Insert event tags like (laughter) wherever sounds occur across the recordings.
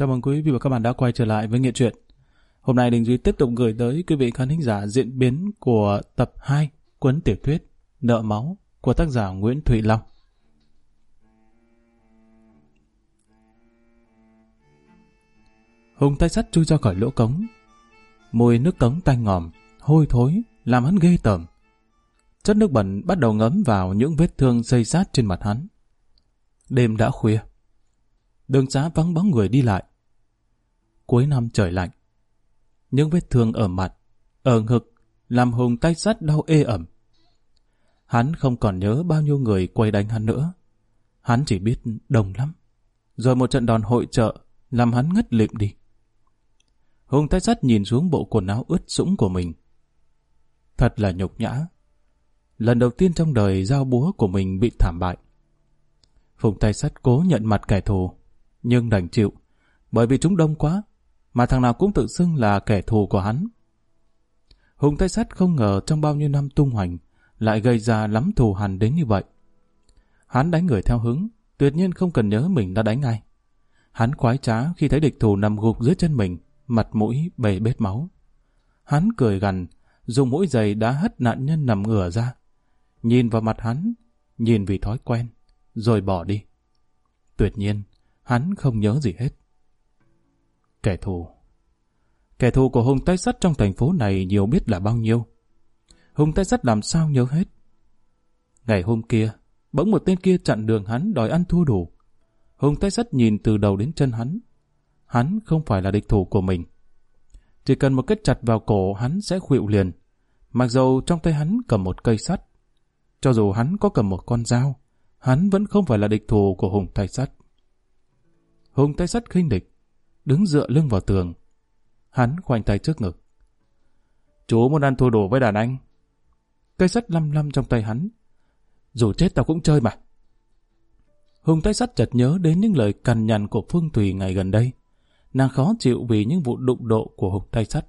Chào mừng quý vị và các bạn đã quay trở lại với Nghệ truyện. Hôm nay Đình Duy tiếp tục gửi tới quý vị khán thính giả diễn biến của tập 2 cuốn tiểu thuyết Nợ máu của tác giả Nguyễn Thụy Long. Hùng tay sắt chui ra khỏi lỗ cống. Mùi nước cống tanh ngòm, hôi thối, làm hắn ghê tởm. Chất nước bẩn bắt đầu ngấm vào những vết thương xây sát trên mặt hắn. Đêm đã khuya. Đường xá vắng bóng người đi lại. Cuối năm trời lạnh. Những vết thương ở mặt, ở ngực, làm Hùng tay sắt đau ê ẩm. Hắn không còn nhớ bao nhiêu người quay đánh hắn nữa. Hắn chỉ biết đông lắm. Rồi một trận đòn hội trợ làm hắn ngất lịm đi. Hùng tay sắt nhìn xuống bộ quần áo ướt sũng của mình. Thật là nhục nhã. Lần đầu tiên trong đời giao búa của mình bị thảm bại. Phùng tay sắt cố nhận mặt kẻ thù, nhưng đành chịu, bởi vì chúng đông quá, mà thằng nào cũng tự xưng là kẻ thù của hắn. Hùng tay sắt không ngờ trong bao nhiêu năm tung hoành, lại gây ra lắm thù hằn đến như vậy. Hắn đánh người theo hứng, tuyệt nhiên không cần nhớ mình đã đánh ai. Hắn khoái trá khi thấy địch thù nằm gục dưới chân mình, mặt mũi bầy bết máu. Hắn cười gằn, dùng mũi giày đá hất nạn nhân nằm ngửa ra. Nhìn vào mặt hắn, nhìn vì thói quen, rồi bỏ đi. Tuyệt nhiên, hắn không nhớ gì hết. Kẻ thù Kẻ thù của Hùng Tay Sắt trong thành phố này nhiều biết là bao nhiêu. Hùng Tay Sắt làm sao nhớ hết. Ngày hôm kia, bỗng một tên kia chặn đường hắn đòi ăn thua đủ. Hùng Tay Sắt nhìn từ đầu đến chân hắn. Hắn không phải là địch thủ của mình. Chỉ cần một kết chặt vào cổ hắn sẽ khuỵu liền. Mặc dù trong tay hắn cầm một cây sắt. Cho dù hắn có cầm một con dao, hắn vẫn không phải là địch thủ của Hùng Tay Sắt. Hùng Tay Sắt khinh địch, đứng dựa lưng vào tường. Hắn khoanh tay trước ngực. Chú muốn ăn thua đổ với đàn anh. Cây sắt lăm lăm trong tay hắn. Dù chết tao cũng chơi mà. Hùng tay sắt chợt nhớ đến những lời cằn nhằn của Phương Thùy ngày gần đây. Nàng khó chịu vì những vụ đụng độ của Hùng tay sắt.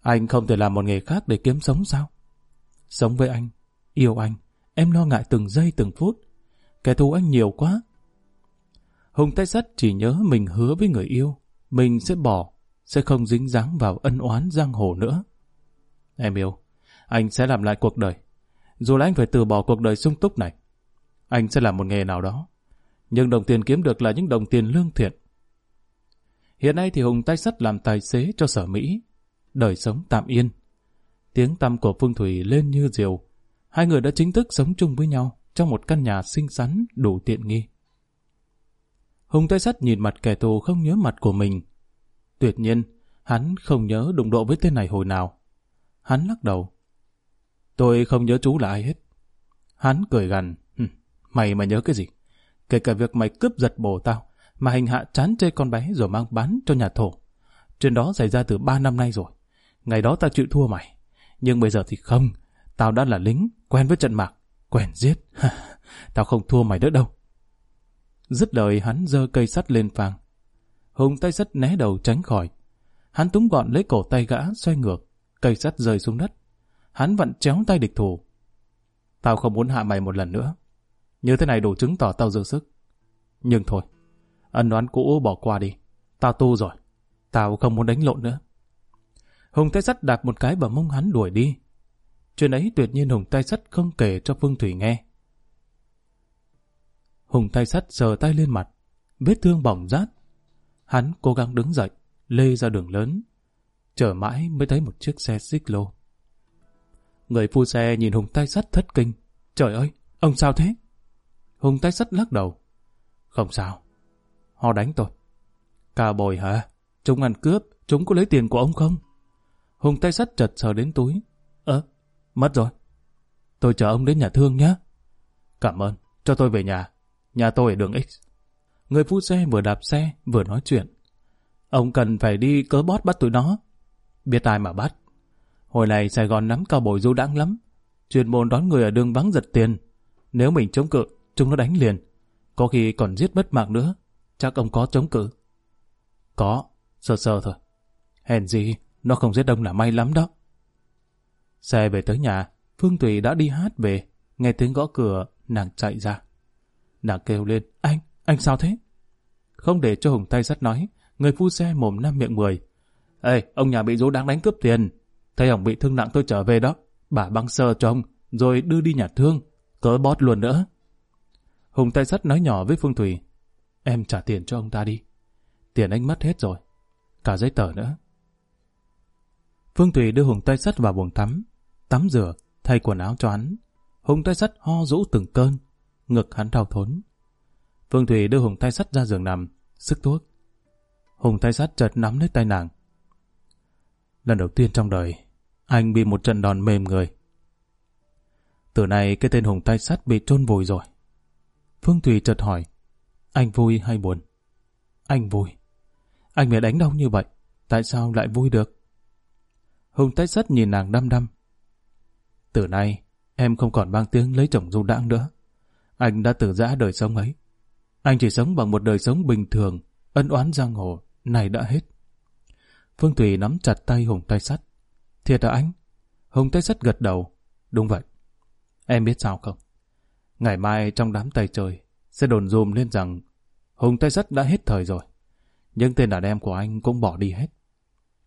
Anh không thể làm một nghề khác để kiếm sống sao? Sống với anh, yêu anh, em lo ngại từng giây từng phút. Kẻ thù anh nhiều quá. Hùng tay sắt chỉ nhớ mình hứa với người yêu, mình sẽ bỏ, sẽ không dính dáng vào ân oán giang hồ nữa. Em yêu, anh sẽ làm lại cuộc đời. Dù là anh phải từ bỏ cuộc đời sung túc này, anh sẽ làm một nghề nào đó. Nhưng đồng tiền kiếm được là những đồng tiền lương thiện. Hiện nay thì Hùng tay sắt làm tài xế cho sở Mỹ. Đời sống tạm yên. Tiếng tăm của Phương Thủy lên như diều. Hai người đã chính thức sống chung với nhau trong một căn nhà xinh xắn đủ tiện nghi. Hùng tay sắt nhìn mặt kẻ thù không nhớ mặt của mình. Tuyệt nhiên, hắn không nhớ đụng độ với tên này hồi nào. Hắn lắc đầu. Tôi không nhớ chú là ai hết. Hắn cười gằn. Mày mà nhớ cái gì? Kể cả việc mày cướp giật bồ tao, mà hành hạ chán chê con bé rồi mang bán cho nhà thổ. Chuyện đó xảy ra từ ba năm nay rồi. Ngày đó tao chịu thua mày. Nhưng bây giờ thì không. Tao đã là lính, quen với trận mạc, quen giết. (laughs) tao không thua mày nữa đâu. Dứt lời hắn giơ cây sắt lên phang. Hùng tay sắt né đầu tránh khỏi. Hắn túm gọn lấy cổ tay gã xoay ngược. Cây sắt rơi xuống đất. Hắn vặn chéo tay địch thủ. Tao không muốn hạ mày một lần nữa. Như thế này đủ chứng tỏ tao dư sức. Nhưng thôi, ân đoán cũ bỏ qua đi. Tao tu rồi. Tao không muốn đánh lộn nữa. Hùng tay sắt đạp một cái vào mông hắn đuổi đi. Chuyện ấy tuyệt nhiên Hùng tay sắt không kể cho Phương Thủy nghe. Hùng tay sắt sờ tay lên mặt, vết thương bỏng rát. Hắn cố gắng đứng dậy, lê ra đường lớn. Chờ mãi mới thấy một chiếc xe xích lô. Người phu xe nhìn Hùng tay sắt thất kinh. Trời ơi, ông sao thế? Hùng tay sắt lắc đầu. Không sao, họ đánh tôi. Cà bồi hả? Chúng ăn cướp, chúng có lấy tiền của ông không? Hùng tay sắt chật sờ đến túi. Ơ, mất rồi. Tôi chờ ông đến nhà thương nhé. Cảm ơn, cho tôi về nhà. Nhà tôi ở đường X. Người phu xe vừa đạp xe, vừa nói chuyện. Ông cần phải đi cớ bót bắt tụi nó. Biết ai mà bắt. Hồi này Sài Gòn nắm cao bồi du đãng lắm. Chuyên môn đón người ở đường vắng giật tiền. Nếu mình chống cự, chúng nó đánh liền. Có khi còn giết mất mạng nữa. Chắc ông có chống cự. Có, sơ sơ thôi. Hèn gì, nó không giết đông là may lắm đó. Xe về tới nhà, Phương Thủy đã đi hát về. Nghe tiếng gõ cửa, nàng chạy ra. Nàng kêu lên, anh, anh sao thế? không để cho Hùng tay sắt nói, người phu xe mồm năm miệng mười. Ê, ông nhà bị dỗ đáng đánh cướp tiền. Thấy ông bị thương nặng tôi trở về đó. Bà băng sơ cho ông, rồi đưa đi nhà thương. Cớ bót luôn nữa. Hùng tay sắt nói nhỏ với Phương Thủy. Em trả tiền cho ông ta đi. Tiền anh mất hết rồi. Cả giấy tờ nữa. Phương Thủy đưa Hùng tay sắt vào buồng tắm. Tắm rửa, thay quần áo cho hắn. Hùng tay sắt ho rũ từng cơn. Ngực hắn đau thốn. Phương Thủy đưa Hùng tay sắt ra giường nằm, sức thuốc. Hùng tay sắt chợt nắm lấy tay nàng. Lần đầu tiên trong đời, anh bị một trận đòn mềm người. Từ nay cái tên Hùng tay sắt bị chôn vùi rồi. Phương Thủy chợt hỏi, anh vui hay buồn? Anh vui. Anh bị đánh đau như vậy, tại sao lại vui được? Hùng tay sắt nhìn nàng đăm đăm. Từ nay, em không còn mang tiếng lấy chồng du đãng nữa. Anh đã từ giã đời sống ấy. Anh chỉ sống bằng một đời sống bình thường, ân oán giang hồ, này đã hết. Phương Thủy nắm chặt tay Hùng tay sắt. Thiệt hả anh? Hùng tay sắt gật đầu. Đúng vậy. Em biết sao không? Ngày mai trong đám tay trời sẽ đồn dùm lên rằng Hùng tay sắt đã hết thời rồi. Nhưng tên đàn em của anh cũng bỏ đi hết.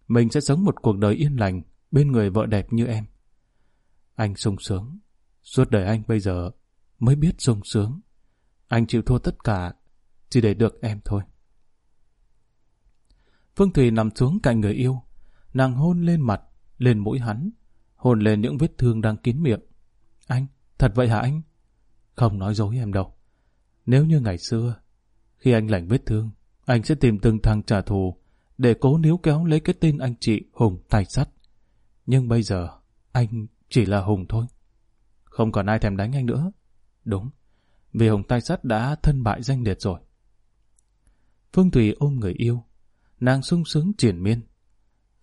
Mình sẽ sống một cuộc đời yên lành bên người vợ đẹp như em. Anh sung sướng. Suốt đời anh bây giờ mới biết sung sướng. Anh chịu thua tất cả chỉ để được em thôi. Phương Thủy nằm xuống cạnh người yêu. Nàng hôn lên mặt, lên mũi hắn, hôn lên những vết thương đang kín miệng. Anh, thật vậy hả anh? Không nói dối em đâu. Nếu như ngày xưa, khi anh lành vết thương, anh sẽ tìm từng thằng trả thù để cố níu kéo lấy cái tên anh chị Hùng tài sắt. Nhưng bây giờ, anh chỉ là Hùng thôi. Không còn ai thèm đánh anh nữa. Đúng, vì Hồng tay sắt đã thân bại danh liệt rồi. Phương Thủy ôm người yêu, nàng sung sướng triển miên.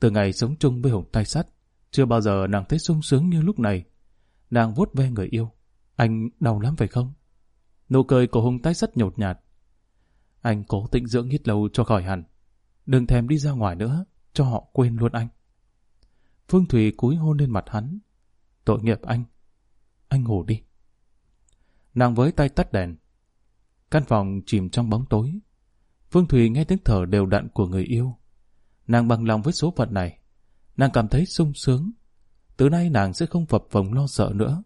Từ ngày sống chung với Hồng tay sắt, chưa bao giờ nàng thấy sung sướng như lúc này. Nàng vuốt ve người yêu. Anh đau lắm phải không? Nụ cười của Hồng tay sắt nhột nhạt. Anh cố tĩnh dưỡng hít lâu cho khỏi hẳn. Đừng thèm đi ra ngoài nữa, cho họ quên luôn anh. Phương Thủy cúi hôn lên mặt hắn. Tội nghiệp anh. Anh ngủ đi. Nàng với tay tắt đèn. Căn phòng chìm trong bóng tối. Phương Thùy nghe tiếng thở đều đặn của người yêu. Nàng bằng lòng với số phận này. Nàng cảm thấy sung sướng. Từ nay nàng sẽ không phập phồng lo sợ nữa.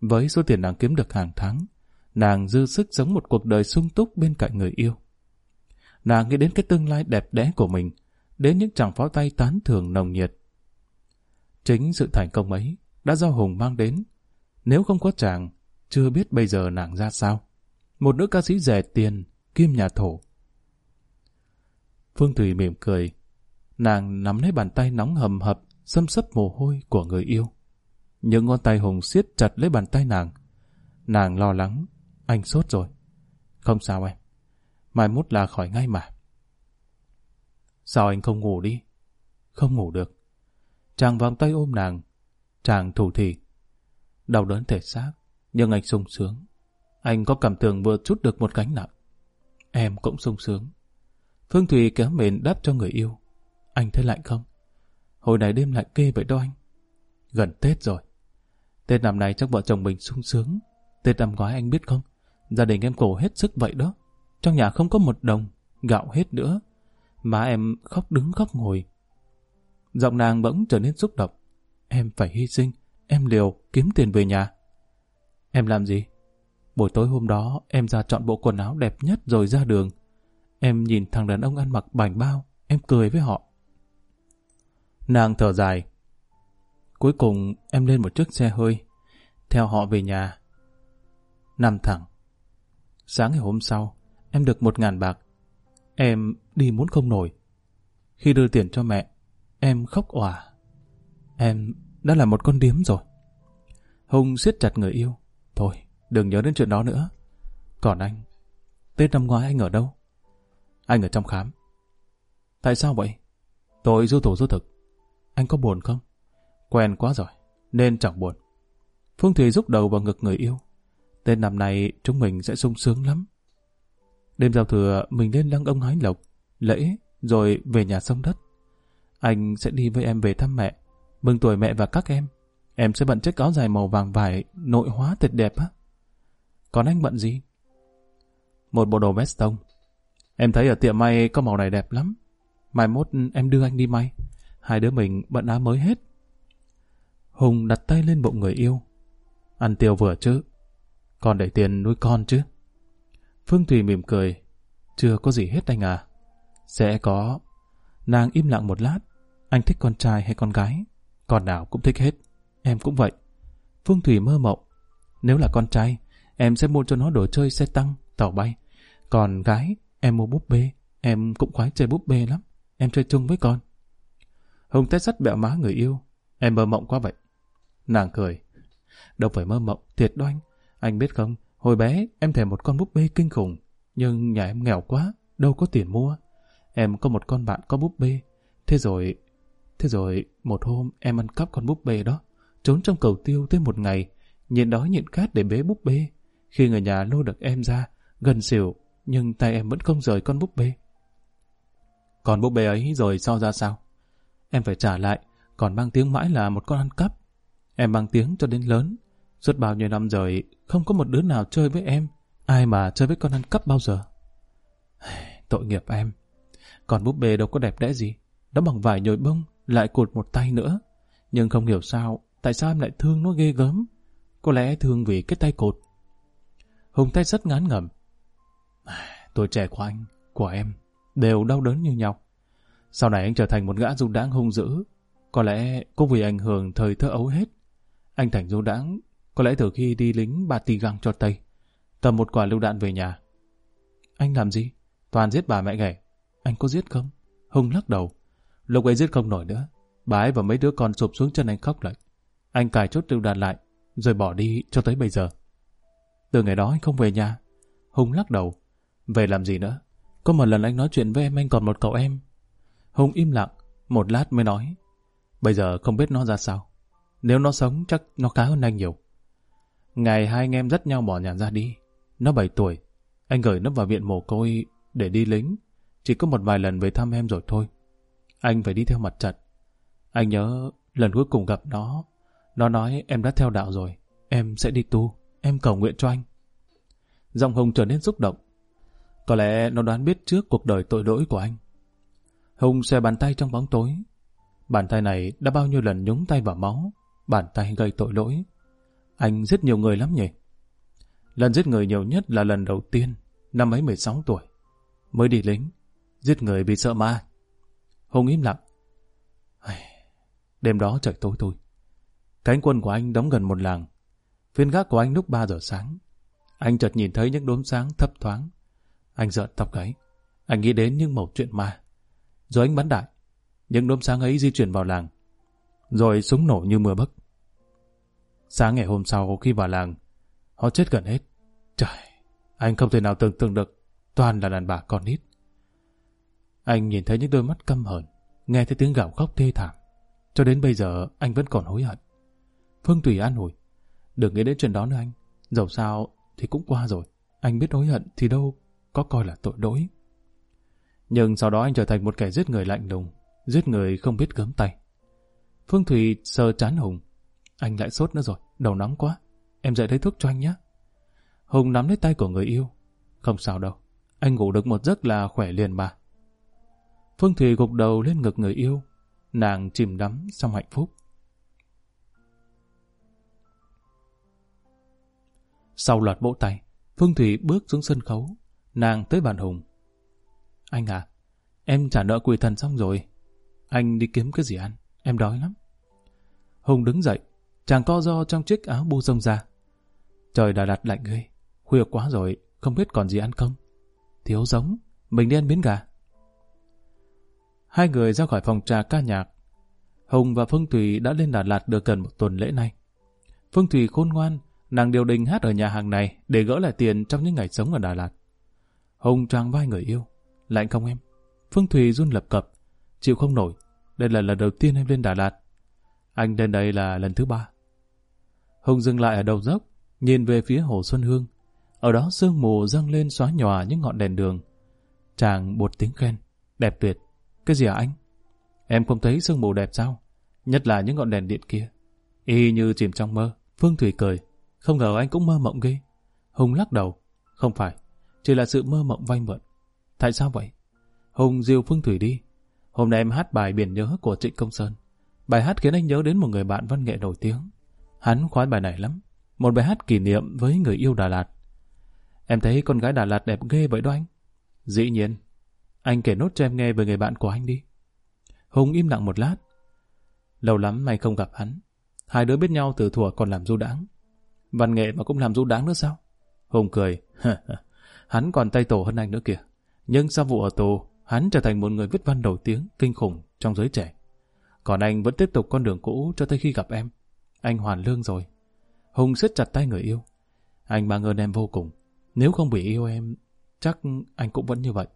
Với số tiền nàng kiếm được hàng tháng, nàng dư sức sống một cuộc đời sung túc bên cạnh người yêu. Nàng nghĩ đến cái tương lai đẹp đẽ của mình, đến những chàng pháo tay tán thưởng nồng nhiệt. Chính sự thành công ấy đã do Hùng mang đến. Nếu không có chàng, chưa biết bây giờ nàng ra sao. Một nữ ca sĩ rẻ tiền, kim nhà thổ. Phương Thủy mỉm cười. Nàng nắm lấy bàn tay nóng hầm hập, xâm sấp mồ hôi của người yêu. Những ngón tay Hùng siết chặt lấy bàn tay nàng. Nàng lo lắng. Anh sốt rồi. Không sao em. Mai mốt là khỏi ngay mà. Sao anh không ngủ đi? Không ngủ được. Chàng vòng tay ôm nàng. Chàng thủ thỉ. Đau đớn thể xác. Nhưng anh sung sướng. Anh có cảm tưởng vừa chút được một gánh nặng. Em cũng sung sướng. Phương Thùy kéo mền đáp cho người yêu. Anh thấy lạnh không? Hồi này đêm lại kê vậy đó anh. Gần Tết rồi. Tết năm nay chắc vợ chồng mình sung sướng. Tết năm ngoái anh biết không? Gia đình em cổ hết sức vậy đó. Trong nhà không có một đồng, gạo hết nữa. Má em khóc đứng khóc ngồi. Giọng nàng bỗng trở nên xúc động. Em phải hy sinh, em liều, kiếm tiền về nhà. Em làm gì? Buổi tối hôm đó em ra chọn bộ quần áo đẹp nhất rồi ra đường. Em nhìn thằng đàn ông ăn mặc bảnh bao, em cười với họ. Nàng thở dài. Cuối cùng em lên một chiếc xe hơi, theo họ về nhà. Nằm thẳng. Sáng ngày hôm sau, em được một ngàn bạc. Em đi muốn không nổi. Khi đưa tiền cho mẹ, em khóc òa. Em đã là một con điếm rồi. Hùng siết chặt người yêu. Thôi, đừng nhớ đến chuyện đó nữa. Còn anh, Tết năm ngoái anh ở đâu? Anh ở trong khám. Tại sao vậy? Tôi du thủ du thực. Anh có buồn không? Quen quá rồi, nên chẳng buồn. Phương Thùy rúc đầu vào ngực người yêu. tết năm nay chúng mình sẽ sung sướng lắm. Đêm giao thừa mình lên lăng ông hái lộc, lễ, rồi về nhà sông đất. Anh sẽ đi với em về thăm mẹ, mừng tuổi mẹ và các em. Em sẽ bận chiếc áo dài màu vàng vải nội hóa thật đẹp á. Còn anh bận gì? Một bộ đồ vest tông. Em thấy ở tiệm may có màu này đẹp lắm. Mai mốt em đưa anh đi may. Hai đứa mình bận áo mới hết. Hùng đặt tay lên bụng người yêu. Ăn tiêu vừa chứ. Còn để tiền nuôi con chứ. Phương Thùy mỉm cười. Chưa có gì hết anh à. Sẽ có. Nàng im lặng một lát. Anh thích con trai hay con gái? Con nào cũng thích hết. Em cũng vậy. Phương Thủy mơ mộng. Nếu là con trai, em sẽ mua cho nó đồ chơi xe tăng, tàu bay. Còn gái, em mua búp bê. Em cũng khoái chơi búp bê lắm. Em chơi chung với con. Hùng tét sắt bẹo má người yêu. Em mơ mộng quá vậy. Nàng cười. Đâu phải mơ mộng, thiệt đó anh. Anh biết không, hồi bé em thèm một con búp bê kinh khủng. Nhưng nhà em nghèo quá, đâu có tiền mua. Em có một con bạn có búp bê. Thế rồi, thế rồi một hôm em ăn cắp con búp bê đó. Trốn trong cầu tiêu tới một ngày, nhịn đói nhịn khát để bế búp bê. Khi người nhà lôi được em ra, gần xỉu, nhưng tay em vẫn không rời con búp bê. Còn búp bê ấy rồi so ra sao? Em phải trả lại, còn mang tiếng mãi là một con ăn cắp. Em mang tiếng cho đến lớn. Suốt bao nhiêu năm rồi, không có một đứa nào chơi với em. Ai mà chơi với con ăn cắp bao giờ? (sighs) Tội nghiệp em. Còn búp bê đâu có đẹp đẽ gì. Nó bằng vải nhồi bông, lại cột một tay nữa. Nhưng không hiểu sao, tại sao em lại thương nó ghê gớm. Có lẽ thương vì cái tay cột. Hùng tay rất ngán ngẩm. À, tuổi trẻ của anh, của em, đều đau đớn như nhau. Sau này anh trở thành một gã du đãng hung dữ. Có lẽ cũng vì ảnh hưởng thời thơ ấu hết. Anh thành du đãng, có lẽ từ khi đi lính bà tì găng cho Tây. Cầm một quả lưu đạn về nhà. Anh làm gì? Toàn giết bà mẹ ghẻ. Anh có giết không? Hùng lắc đầu. Lúc ấy giết không nổi nữa. Bà ấy và mấy đứa con sụp xuống chân anh khóc lại. Anh cài chốt lưu đạn lại, rồi bỏ đi cho tới bây giờ. Từ ngày đó anh không về nhà. Hùng lắc đầu. Về làm gì nữa? Có một lần anh nói chuyện với em anh còn một cậu em. Hùng im lặng, một lát mới nói. Bây giờ không biết nó ra sao. Nếu nó sống chắc nó khá hơn anh nhiều. Ngày hai anh em dắt nhau bỏ nhà ra đi. Nó 7 tuổi. Anh gửi nó vào viện mồ côi để đi lính. Chỉ có một vài lần về thăm em rồi thôi. Anh phải đi theo mặt trận. Anh nhớ lần cuối cùng gặp nó. Nó nói em đã theo đạo rồi. Em sẽ đi tu. Em cầu nguyện cho anh. Giọng Hùng trở nên xúc động. Có lẽ nó đoán biết trước cuộc đời tội lỗi của anh. Hùng xòe bàn tay trong bóng tối. Bàn tay này đã bao nhiêu lần nhúng tay vào máu. Bàn tay gây tội lỗi. Anh giết nhiều người lắm nhỉ? Lần giết người nhiều nhất là lần đầu tiên, năm ấy 16 tuổi. Mới đi lính, giết người vì sợ ma. Hùng im lặng. Đêm đó trời tối thôi. Cánh quân của anh đóng gần một làng. Phiên gác của anh lúc 3 giờ sáng. Anh chợt nhìn thấy những đốm sáng thấp thoáng. Anh giận tóc gáy. Anh nghĩ đến những mẩu chuyện ma. Rồi anh bắn đại. Những đốm sáng ấy di chuyển vào làng. Rồi súng nổ như mưa bấc. Sáng ngày hôm sau khi vào làng, họ chết gần hết. Trời, anh không thể nào tưởng tượng được toàn là đàn bà con nít. Anh nhìn thấy những đôi mắt căm hờn, nghe thấy tiếng gào khóc thê thảm. Cho đến bây giờ anh vẫn còn hối hận. Phương Thủy an ủi. Đừng nghĩ đến chuyện đó nữa anh. Dẫu sao thì cũng qua rồi. Anh biết hối hận thì đâu có coi là tội lỗi. Nhưng sau đó anh trở thành một kẻ giết người lạnh lùng, giết người không biết gớm tay. Phương Thùy sờ chán Hùng. Anh lại sốt nữa rồi, đầu nóng quá. Em dậy lấy thuốc cho anh nhé. Hùng nắm lấy tay của người yêu. Không sao đâu, anh ngủ được một giấc là khỏe liền mà. Phương Thùy gục đầu lên ngực người yêu, nàng chìm đắm trong hạnh phúc. Sau loạt vỗ tay, Phương Thủy bước xuống sân khấu, nàng tới bàn Hùng. Anh à, em trả nợ quỷ thần xong rồi. Anh đi kiếm cái gì ăn, em đói lắm. Hùng đứng dậy, chàng co do trong chiếc áo bu rông ra. Trời Đà Lạt lạnh ghê, khuya quá rồi, không biết còn gì ăn không. Thiếu giống, mình đi ăn miếng gà. Hai người ra khỏi phòng trà ca nhạc. Hùng và Phương Thủy đã lên Đà Lạt được gần một tuần lễ nay. Phương Thủy khôn ngoan, nàng điều đình hát ở nhà hàng này để gỡ lại tiền trong những ngày sống ở Đà Lạt. Hùng trang vai người yêu. Lạnh không em? Phương thùy run lập cập. Chịu không nổi. Đây là lần đầu tiên em lên Đà Lạt. Anh lên đây là lần thứ ba. Hùng dừng lại ở đầu dốc, nhìn về phía hồ Xuân Hương. Ở đó sương mù dâng lên xóa nhòa những ngọn đèn đường. Chàng buột tiếng khen. Đẹp tuyệt. Cái gì hả anh? Em không thấy sương mù đẹp sao? Nhất là những ngọn đèn điện kia. Y như chìm trong mơ. Phương Thủy cười. Không ngờ anh cũng mơ mộng ghê. Hùng lắc đầu. Không phải. Chỉ là sự mơ mộng vay mượn. Tại sao vậy? Hùng diều Phương Thủy đi. Hôm nay em hát bài Biển Nhớ của Trịnh Công Sơn. Bài hát khiến anh nhớ đến một người bạn văn nghệ nổi tiếng. Hắn khoái bài này lắm. Một bài hát kỷ niệm với người yêu Đà Lạt. Em thấy con gái Đà Lạt đẹp ghê vậy đó anh. Dĩ nhiên. Anh kể nốt cho em nghe về người bạn của anh đi. Hùng im lặng một lát. Lâu lắm mày không gặp hắn. Hai đứa biết nhau từ thuở còn làm du đáng. Văn nghệ mà cũng làm du đáng nữa sao? Hùng cười. (laughs) hắn còn tay tổ hơn anh nữa kìa. Nhưng sau vụ ở tù, hắn trở thành một người viết văn nổi tiếng, kinh khủng trong giới trẻ. Còn anh vẫn tiếp tục con đường cũ cho tới khi gặp em. Anh hoàn lương rồi. Hùng siết chặt tay người yêu. Anh mang ơn em vô cùng. Nếu không bị yêu em, chắc anh cũng vẫn như vậy.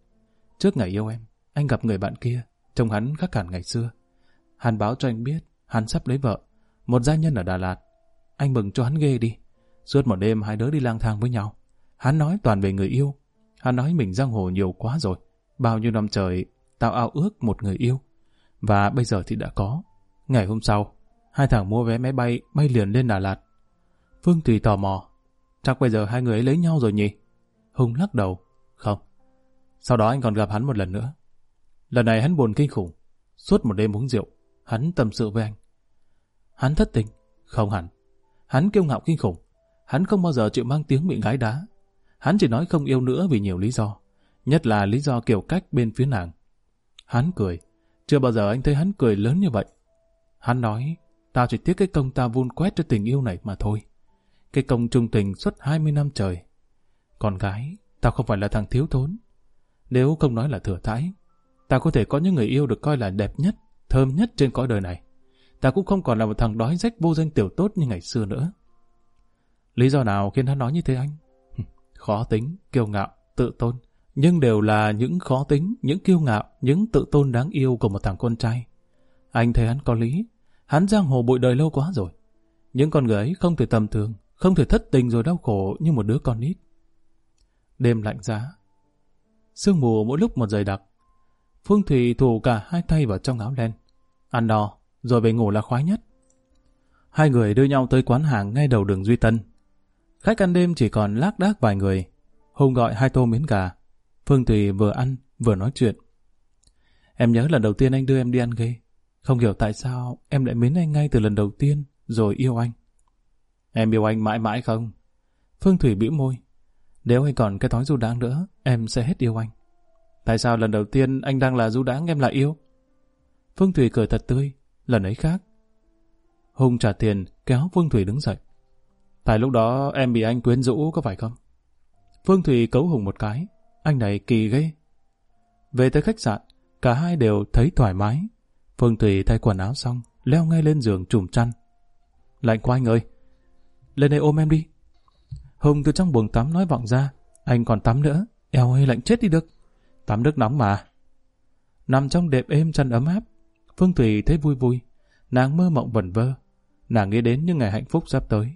Trước ngày yêu em, anh gặp người bạn kia, trông hắn khác hẳn ngày xưa. Hắn báo cho anh biết, hắn sắp lấy vợ, một gia nhân ở Đà Lạt. Anh mừng cho hắn ghê đi. Suốt một đêm hai đứa đi lang thang với nhau. Hắn nói toàn về người yêu. Hắn nói mình giang hồ nhiều quá rồi. Bao nhiêu năm trời, tao ao ước một người yêu. Và bây giờ thì đã có. Ngày hôm sau, hai thằng mua vé máy bay bay liền lên Đà Lạt. Phương Tùy tò mò. Chắc bây giờ hai người ấy lấy nhau rồi nhỉ? Hùng lắc đầu. Không. Sau đó anh còn gặp hắn một lần nữa. Lần này hắn buồn kinh khủng. Suốt một đêm uống rượu, hắn tâm sự với anh. Hắn thất tình. Không hẳn. Hắn kiêu ngạo kinh khủng. Hắn không bao giờ chịu mang tiếng bị gái đá. Hắn chỉ nói không yêu nữa vì nhiều lý do. Nhất là lý do kiểu cách bên phía nàng. Hắn cười. Chưa bao giờ anh thấy hắn cười lớn như vậy. Hắn nói, tao chỉ tiếc cái công ta vun quét cho tình yêu này mà thôi. Cái công trung tình suốt 20 năm trời. Con gái, tao không phải là thằng thiếu thốn. Nếu không nói là thừa thãi, tao có thể có những người yêu được coi là đẹp nhất, thơm nhất trên cõi đời này. Tao cũng không còn là một thằng đói rách vô danh tiểu tốt như ngày xưa nữa. Lý do nào khiến hắn nói như thế anh? Khó tính, kiêu ngạo, tự tôn. Nhưng đều là những khó tính, những kiêu ngạo, những tự tôn đáng yêu của một thằng con trai. Anh thấy hắn có lý. Hắn giang hồ bụi đời lâu quá rồi. Những con người ấy không thể tầm thường, không thể thất tình rồi đau khổ như một đứa con nít. Đêm lạnh giá. Sương mù mỗi lúc một dày đặc. Phương Thủy thủ cả hai tay vào trong áo len. Ăn đò, rồi về ngủ là khoái nhất. Hai người đưa nhau tới quán hàng ngay đầu đường Duy Tân. Khách ăn đêm chỉ còn lác đác vài người. Hùng gọi hai tô miến gà. Phương Thủy vừa ăn, vừa nói chuyện. Em nhớ lần đầu tiên anh đưa em đi ăn ghê. Không hiểu tại sao em lại mến anh ngay từ lần đầu tiên, rồi yêu anh. Em yêu anh mãi mãi không? Phương Thủy bĩu môi. Nếu anh còn cái thói du đáng nữa, em sẽ hết yêu anh. Tại sao lần đầu tiên anh đang là du đáng em lại yêu? Phương Thủy cười thật tươi, lần ấy khác. Hùng trả tiền, kéo Phương Thủy đứng dậy. Tại lúc đó em bị anh quyến rũ có phải không? Phương Thủy cấu Hùng một cái. Anh này kỳ ghê. Về tới khách sạn, cả hai đều thấy thoải mái. Phương Thủy thay quần áo xong, leo ngay lên giường trùm chăn. Lạnh quá anh ơi. Lên đây ôm em đi. Hùng từ trong buồng tắm nói vọng ra. Anh còn tắm nữa. Eo ơi lạnh chết đi được. Tắm nước nóng mà. Nằm trong đệm êm chăn ấm áp. Phương Thủy thấy vui vui. Nàng mơ mộng vẩn vơ. Nàng nghĩ đến những ngày hạnh phúc sắp tới.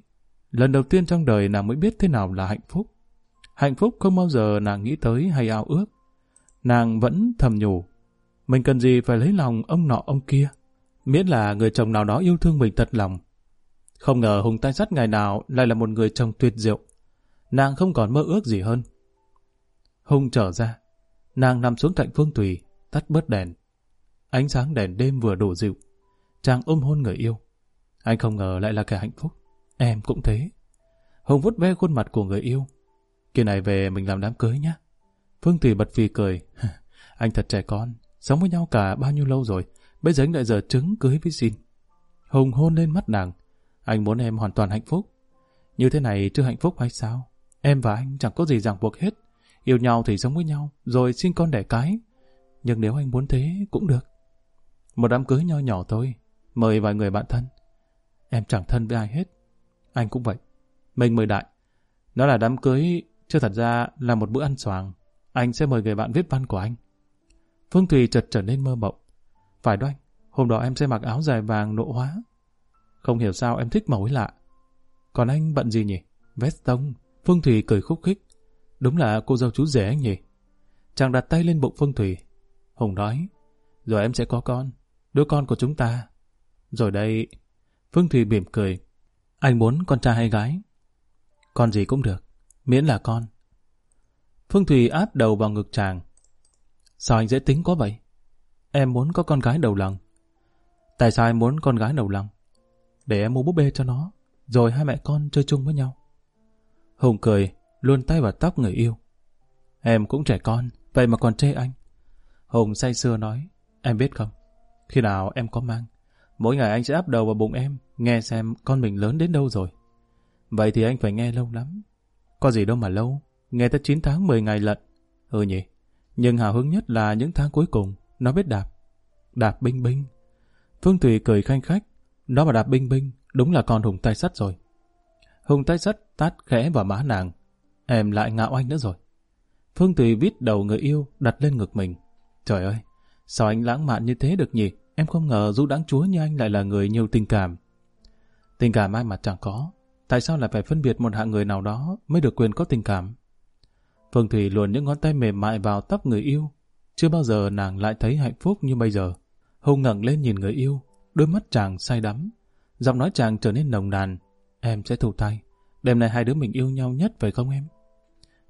Lần đầu tiên trong đời nàng mới biết thế nào là hạnh phúc. Hạnh phúc không bao giờ nàng nghĩ tới hay ao ước. Nàng vẫn thầm nhủ. Mình cần gì phải lấy lòng ông nọ ông kia. Miễn là người chồng nào đó yêu thương mình thật lòng. Không ngờ Hùng tay sắt ngày nào lại là một người chồng tuyệt diệu. Nàng không còn mơ ước gì hơn. Hùng trở ra. Nàng nằm xuống cạnh Phương Tùy, tắt bớt đèn. Ánh sáng đèn đêm vừa đủ dịu. Chàng ôm hôn người yêu. Anh không ngờ lại là kẻ hạnh phúc. Em cũng thế. Hùng vút ve khuôn mặt của người yêu. Kỳ này về mình làm đám cưới nhé. Phương Thủy bật phì cười. (laughs) anh thật trẻ con. Sống với nhau cả bao nhiêu lâu rồi. Bây giờ anh lại giờ trứng cưới với xin. Hùng hôn lên mắt nàng. Anh muốn em hoàn toàn hạnh phúc. Như thế này chưa hạnh phúc hay sao? Em và anh chẳng có gì ràng buộc hết. Yêu nhau thì sống với nhau, rồi sinh con đẻ cái. Nhưng nếu anh muốn thế, cũng được. Một đám cưới nho nhỏ thôi. Mời vài người bạn thân. Em chẳng thân với ai hết. Anh cũng vậy. Mình mời đại. Nó là đám cưới, chứ thật ra là một bữa ăn xoàng. Anh sẽ mời người bạn viết văn của anh. Phương Thùy chợt trở nên mơ mộng. Phải đó anh, hôm đó em sẽ mặc áo dài vàng nộ hóa. Không hiểu sao em thích màu ấy lạ. Còn anh bận gì nhỉ? Vest tông. Phương Thùy cười khúc khích. Đúng là cô dâu chú rể anh nhỉ? Chàng đặt tay lên bụng Phương Thùy. Hùng nói, rồi em sẽ có con. Đứa con của chúng ta. Rồi đây... Phương Thùy mỉm cười. Anh muốn con trai hay gái? Con gì cũng được, miễn là con. Phương Thùy áp đầu vào ngực chàng. Sao anh dễ tính quá vậy? Em muốn có con gái đầu lòng. Tại sao em muốn con gái đầu lòng? Để em mua búp bê cho nó, rồi hai mẹ con chơi chung với nhau. Hùng cười, luôn tay vào tóc người yêu. Em cũng trẻ con, vậy mà còn chê anh. Hùng say sưa nói, em biết không, khi nào em có mang, mỗi ngày anh sẽ áp đầu vào bụng em, nghe xem con mình lớn đến đâu rồi. Vậy thì anh phải nghe lâu lắm. Có gì đâu mà lâu, nghe tới 9 tháng 10 ngày lận. Ừ nhỉ, nhưng hào hứng nhất là những tháng cuối cùng, nó biết đạp. Đạp binh binh. Phương Thùy cười khanh khách, nó mà đạp binh binh, đúng là con Hùng tay sắt rồi. Hùng tay sắt tát khẽ vào má nàng. Em lại ngạo anh nữa rồi. Phương Thùy vít đầu người yêu đặt lên ngực mình. Trời ơi, sao anh lãng mạn như thế được nhỉ? Em không ngờ du đáng chúa như anh lại là người nhiều tình cảm. Tình cảm ai mà chẳng có. Tại sao lại phải phân biệt một hạng người nào đó mới được quyền có tình cảm? Phương Thủy luồn những ngón tay mềm mại vào tóc người yêu. Chưa bao giờ nàng lại thấy hạnh phúc như bây giờ. Hùng ngẩng lên nhìn người yêu, đôi mắt chàng say đắm. Giọng nói chàng trở nên nồng nàn. Em sẽ thủ tay. Đêm nay hai đứa mình yêu nhau nhất phải không em?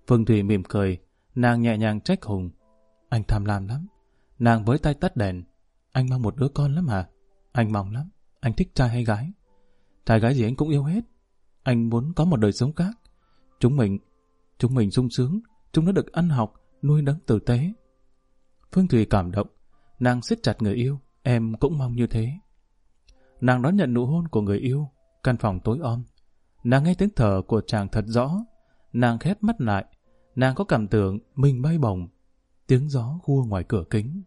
Phương Thủy mỉm cười, nàng nhẹ nhàng trách Hùng. Anh tham lam lắm. Nàng với tay tắt đèn. Anh mang một đứa con lắm hả? Anh mong lắm. Anh thích trai hay gái? Trai gái gì anh cũng yêu hết. Anh muốn có một đời sống khác. Chúng mình, chúng mình sung sướng, chúng nó được ăn học, nuôi nấng tử tế. Phương Thùy cảm động, nàng siết chặt người yêu, em cũng mong như thế. Nàng đón nhận nụ hôn của người yêu, căn phòng tối om. Nàng nghe tiếng thở của chàng thật rõ, nàng khép mắt lại, nàng có cảm tưởng mình bay bổng, tiếng gió khua ngoài cửa kính.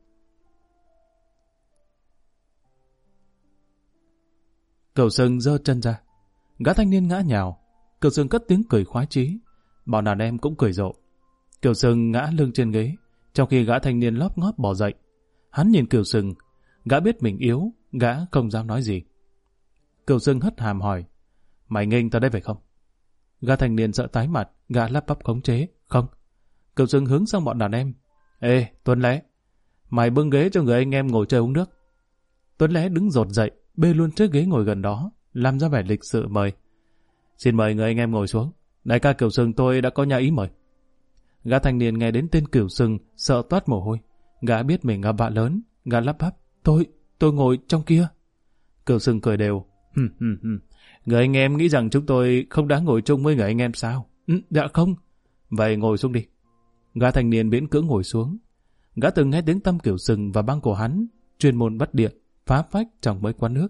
Cầu sương giơ chân ra, Gã thanh niên ngã nhào, Cầu Sương cất tiếng cười khoái chí, bọn đàn em cũng cười rộ. Kiều Sương ngã lưng trên ghế, trong khi gã thanh niên lóp ngóp bỏ dậy. Hắn nhìn Kiều sừng, gã biết mình yếu, gã không dám nói gì. Kiều sừng hất hàm hỏi, mày nghênh tao đây phải không? Gã thanh niên sợ tái mặt, gã lắp bắp khống chế, không. Kiều sừng hướng sang bọn đàn em. Ê, Tuấn Lẽ, mày bưng ghế cho người anh em ngồi chơi uống nước. Tuấn Lẽ đứng rột dậy, bê luôn chiếc ghế ngồi gần đó, làm ra vẻ lịch sự mời. Xin mời người anh em ngồi xuống. Đại ca Kiều Sừng tôi đã có nhà ý mời. Gã thanh niên nghe đến tên Kiều Sừng, sợ toát mồ hôi. Gã biết mình gặp bạn lớn, gã lắp bắp. Tôi, tôi ngồi trong kia. Kiều Sừng cười đều. người anh em nghĩ rằng chúng tôi không đáng ngồi chung với người anh em sao? Ừ, dạ không. Vậy ngồi xuống đi. Gã thanh niên miễn cưỡng ngồi xuống. Gã từng nghe tiếng tâm Kiều Sừng và băng của hắn, chuyên môn bắt điện, phá phách trong mấy quán nước.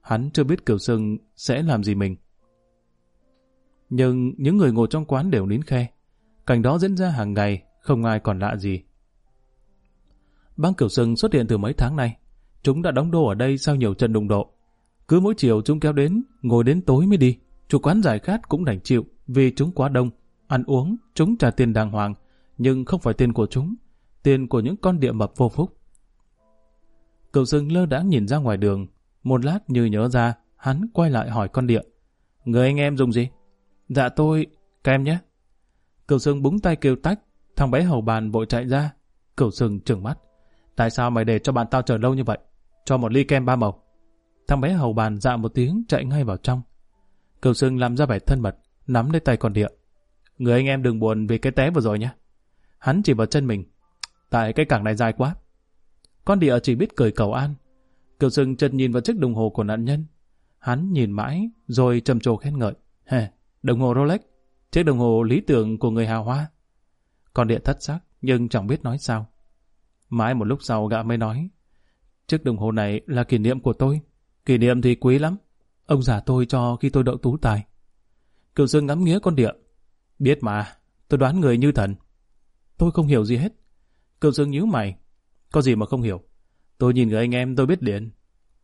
Hắn chưa biết Kiều Sừng sẽ làm gì mình. Nhưng những người ngồi trong quán đều nín khe. Cảnh đó diễn ra hàng ngày, không ai còn lạ gì. Băng Kiều Sừng xuất hiện từ mấy tháng nay. Chúng đã đóng đô ở đây sau nhiều trận đụng độ. Cứ mỗi chiều chúng kéo đến, ngồi đến tối mới đi. Chủ quán giải khát cũng đành chịu vì chúng quá đông. Ăn uống, chúng trả tiền đàng hoàng, nhưng không phải tiền của chúng, tiền của những con địa mập vô phúc. Cậu sừng lơ đãng nhìn ra ngoài đường, một lát như nhớ ra, hắn quay lại hỏi con địa. Người anh em dùng gì? Dạ tôi... kem nhé. Cậu sừng búng tay kêu tách, thằng bé hầu bàn vội chạy ra. Cậu sừng trừng mắt. Tại sao mày để cho bạn tao chờ lâu như vậy? Cho một ly kem ba màu. Thằng bé hầu bàn dạ một tiếng chạy ngay vào trong. Cậu sừng làm ra vẻ thân mật, nắm lấy tay con địa. Người anh em đừng buồn vì cái té vừa rồi nhé. Hắn chỉ vào chân mình. Tại cái cảng này dài quá. Con địa chỉ biết cười cầu an, Kiều Sưng chợt nhìn vào chiếc đồng hồ của nạn nhân. Hắn nhìn mãi, rồi trầm trồ khen ngợi. hè, đồng hồ Rolex, chiếc đồng hồ lý tưởng của người hào hoa. Con địa thất sắc, nhưng chẳng biết nói sao. Mãi một lúc sau gã mới nói, chiếc đồng hồ này là kỷ niệm của tôi. Kỷ niệm thì quý lắm. Ông giả tôi cho khi tôi đậu tú tài. Kiều Sưng ngắm nghía con địa, Biết mà, tôi đoán người như thần. Tôi không hiểu gì hết. Kiều Sưng nhíu mày. Có gì mà không hiểu? Tôi nhìn người anh em tôi biết liền.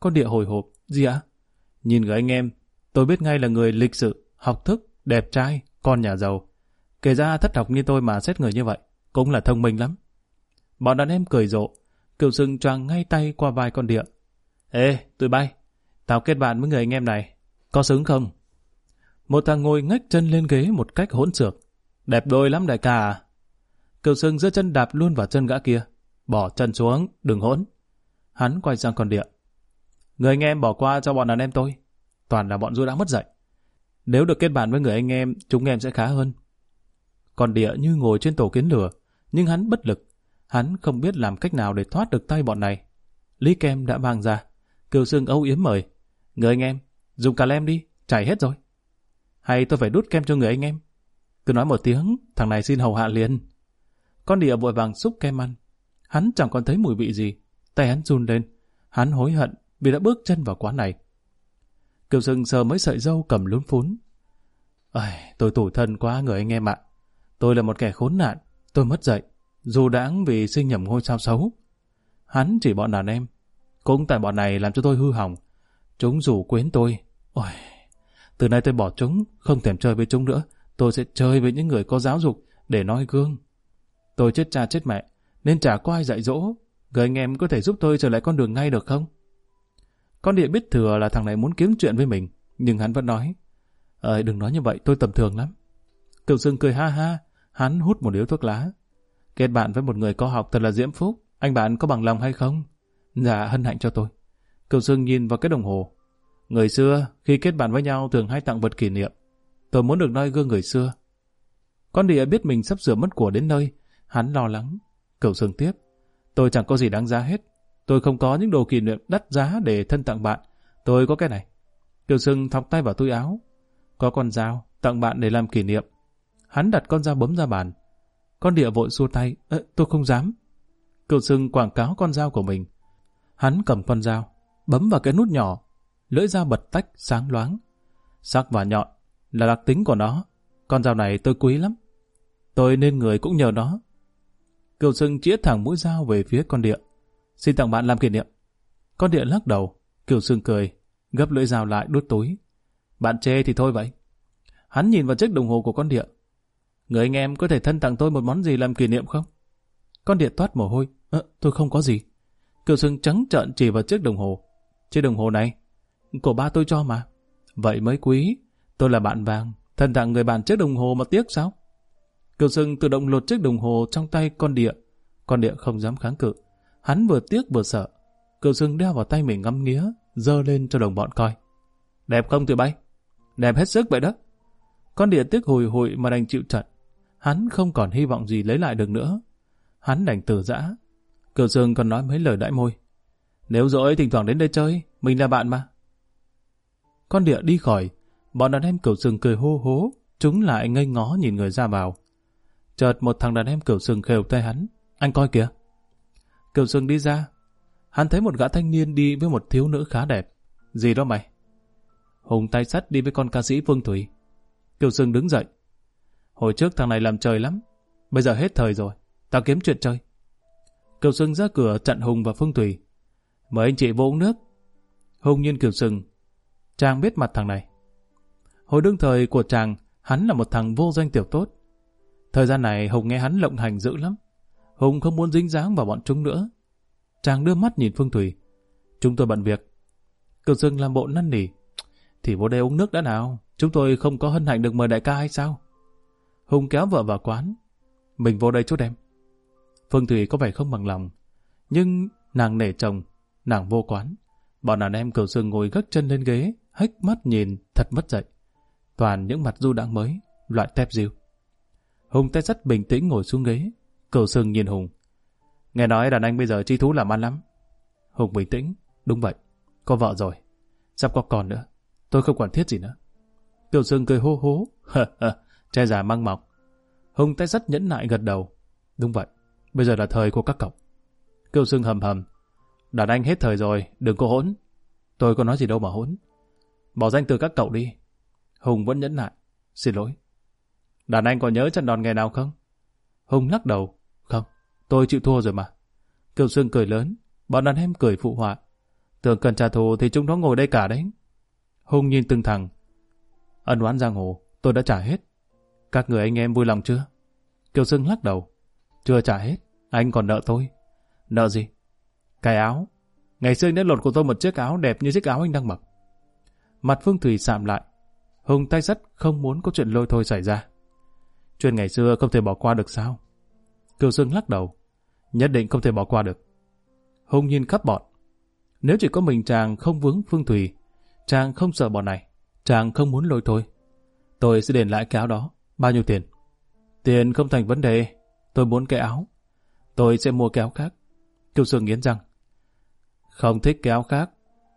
Con địa hồi hộp. Gì ạ? Nhìn người anh em, tôi biết ngay là người lịch sự, học thức, đẹp trai, con nhà giàu. Kể ra thất học như tôi mà xét người như vậy, cũng là thông minh lắm. Bọn đàn em cười rộ, cựu sừng choàng ngay tay qua vai con địa. Ê, tụi bay, tao kết bạn với người anh em này, có xứng không? Một thằng ngồi ngách chân lên ghế một cách hỗn xược. Đẹp đôi lắm đại ca à? Cựu sừng giữa chân đạp luôn vào chân gã kia. Bỏ chân xuống, đừng hỗn. Hắn quay sang con địa. Người anh em bỏ qua cho bọn đàn em tôi. Toàn là bọn du đã mất dạy. Nếu được kết bạn với người anh em, chúng em sẽ khá hơn. Còn địa như ngồi trên tổ kiến lửa, nhưng hắn bất lực. Hắn không biết làm cách nào để thoát được tay bọn này. Lý kem đã mang ra. Kiều Sương âu yếm mời. Người anh em, dùng cả lem đi, chảy hết rồi. Hay tôi phải đút kem cho người anh em? Cứ nói một tiếng, thằng này xin hầu hạ liền. Con địa vội vàng xúc kem ăn. Hắn chẳng còn thấy mùi vị gì. Tay hắn run lên. Hắn hối hận vì đã bước chân vào quán này. Kiều Sương sờ mấy sợi dâu cầm lún phún. Ây, tôi tủi thân quá người anh em ạ. Tôi là một kẻ khốn nạn. Tôi mất dạy. Dù đáng vì sinh nhầm ngôi sao xấu. Hắn chỉ bọn đàn em. Cũng tại bọn này làm cho tôi hư hỏng. Chúng rủ quyến tôi. Ôi, từ nay tôi bỏ chúng, không thèm chơi với chúng nữa. Tôi sẽ chơi với những người có giáo dục để nói gương. Tôi chết cha chết mẹ, nên chả có ai dạy dỗ. Người anh em có thể giúp tôi trở lại con đường ngay được không? Con địa biết thừa là thằng này muốn kiếm chuyện với mình, nhưng hắn vẫn nói. Ờ, đừng nói như vậy, tôi tầm thường lắm. Cựu sương cười ha ha, hắn hút một điếu thuốc lá. Kết bạn với một người có học thật là diễm phúc, anh bạn có bằng lòng hay không? Dạ, hân hạnh cho tôi. Cựu sương nhìn vào cái đồng hồ. Người xưa, khi kết bạn với nhau thường hay tặng vật kỷ niệm. Tôi muốn được noi gương người xưa. Con địa biết mình sắp sửa mất của đến nơi, hắn lo lắng. Cầu sương tiếp. Tôi chẳng có gì đáng giá hết. Tôi không có những đồ kỷ niệm đắt giá để thân tặng bạn. Tôi có cái này. Kiều sương thọc tay vào túi áo. Có con dao, tặng bạn để làm kỷ niệm. Hắn đặt con dao bấm ra bàn. Con địa vội xua tay. Ơ, tôi không dám. Kiều sương quảng cáo con dao của mình. Hắn cầm con dao, bấm vào cái nút nhỏ. Lưỡi dao bật tách, sáng loáng. Sắc và nhọn là đặc tính của nó. Con dao này tôi quý lắm. Tôi nên người cũng nhờ nó. Kiều Sưng chĩa thẳng mũi dao về phía con địa. Xin tặng bạn làm kỷ niệm. Con địa lắc đầu, Kiều Sương cười, gấp lưỡi dao lại đút túi. Bạn chê thì thôi vậy. Hắn nhìn vào chiếc đồng hồ của con địa. Người anh em có thể thân tặng tôi một món gì làm kỷ niệm không? Con địa toát mồ hôi. Ờ, tôi không có gì. Kiều Sương trắng trợn chỉ vào chiếc đồng hồ. Chiếc đồng hồ này, của ba tôi cho mà. Vậy mới quý. Tôi là bạn vàng, thân tặng người bạn chiếc đồng hồ mà tiếc sao? Kiều sưng tự động lột chiếc đồng hồ trong tay con địa. Con địa không dám kháng cự. Hắn vừa tiếc vừa sợ. Cựu sưng đeo vào tay mình ngắm nghía, dơ lên cho đồng bọn coi. Đẹp không tụi bay? Đẹp hết sức vậy đó. Con địa tiếc hồi hồi mà đành chịu trận. Hắn không còn hy vọng gì lấy lại được nữa. Hắn đành từ giã. Cựu sưng còn nói mấy lời đại môi. Nếu dỗi thỉnh thoảng đến đây chơi, mình là bạn mà. Con địa đi khỏi, bọn đàn em cửu sưng cười hô hố, chúng lại ngây ngó nhìn người ra vào. Chợt một thằng đàn em cửu sừng khều tay hắn. Anh coi kìa. Kiều sừng đi ra. Hắn thấy một gã thanh niên đi với một thiếu nữ khá đẹp. Gì đó mày? Hùng tay sắt đi với con ca sĩ Phương Thủy. Kiều sừng đứng dậy. Hồi trước thằng này làm trời lắm. Bây giờ hết thời rồi. Tao kiếm chuyện chơi. Kiều sừng ra cửa chặn Hùng và Phương Thủy. Mời anh chị vô uống nước. Hùng nhìn Kiều sừng Trang biết mặt thằng này. Hồi đương thời của chàng, hắn là một thằng vô danh tiểu tốt. Thời gian này Hùng nghe hắn lộng hành dữ lắm. Hùng không muốn dính dáng vào bọn chúng nữa. Chàng đưa mắt nhìn Phương Thủy. Chúng tôi bận việc. Cường Dương làm bộ năn nỉ. Thì vô đây uống nước đã nào. Chúng tôi không có hân hạnh được mời đại ca hay sao? Hùng kéo vợ vào quán. Mình vô đây chút em. Phương Thủy có vẻ không bằng lòng. Nhưng nàng nể chồng, nàng vô quán. Bọn đàn em cửu sương ngồi gác chân lên ghế, hách mắt nhìn, thật mất dậy. Toàn những mặt du đãng mới, loại tép diêu. Hùng tay sắt bình tĩnh ngồi xuống ghế, Cầu Sương nhìn Hùng. Nghe nói đàn anh bây giờ chi thú làm ăn lắm. Hùng bình tĩnh. Đúng vậy. Có vợ rồi. Sắp có con nữa. Tôi không quản thiết gì nữa. Cầu Sương cười hô hố. Che già mang mọc. Hùng tay sắt nhẫn nại gật đầu. Đúng vậy. Bây giờ là thời của các cậu. Cầu Sương hầm hầm. Đàn anh hết thời rồi. Đừng có hỗn. Tôi có nói gì đâu mà hỗn. Bỏ danh từ các cậu đi. Hùng vẫn nhẫn nại. Xin lỗi. Đàn anh có nhớ trận đòn ngày nào không? Hùng lắc đầu. Không, tôi chịu thua rồi mà. Kiều Sương cười lớn, bọn đàn em cười phụ họa. Tưởng cần trả thù thì chúng nó ngồi đây cả đấy. Hùng nhìn từng thằng. Ân oán giang hồ, tôi đã trả hết. Các người anh em vui lòng chưa? Kiều Sương lắc đầu. Chưa trả hết, anh còn nợ tôi. Nợ gì? Cái áo. Ngày xưa anh đã lột của tôi một chiếc áo đẹp như chiếc áo anh đang mặc. Mặt Phương Thủy sạm lại. Hùng tay sắt không muốn có chuyện lôi thôi xảy ra. Chuyện ngày xưa không thể bỏ qua được sao? Kiều Sương lắc đầu. Nhất định không thể bỏ qua được. Hùng nhìn khắp bọn. Nếu chỉ có mình chàng không vướng Phương thủy chàng không sợ bọn này. Chàng không muốn lôi thôi. Tôi sẽ đền lại cái áo đó. Bao nhiêu tiền? Tiền không thành vấn đề. Tôi muốn cái áo. Tôi sẽ mua cái áo khác. Kiều Sương nghiến răng. Không thích cái áo khác.